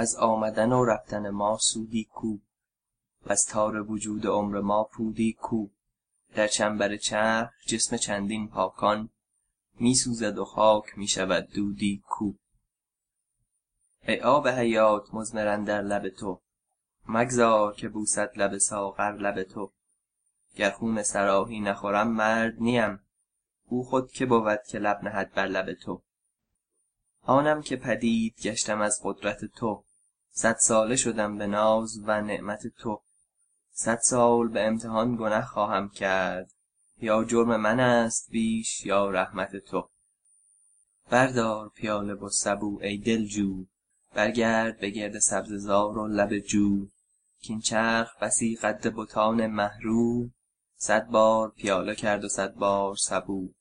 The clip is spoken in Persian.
از آمدن و رفتن ما سودی کو. وز تار وجود عمر ما پودی کو. در چنبر چرخ جسم چندین پاکان. می سوزد و خاک می شود دودی کو. ای آب حیات مضمر اندر لب تو. مگذار که بوسد لب ساغر لب تو. گر خون صراحی نخورم مرد نیم. او خود که بود که لب نهد بر لب تو. آنم که پدید گشتم از قدرت تو. صدساله شدم به ناز و نعمت تو. صد سال به امتحان گنه خواهم کرد. یا جرم من است بیش یا رحمت تو. بردار پیاله و سبو ای دلجو برگرد به گرد سبزه زار و لب جو. کاین چرخ بسی قد بتان مه صد بار پیاله کرد و صد بار سبو.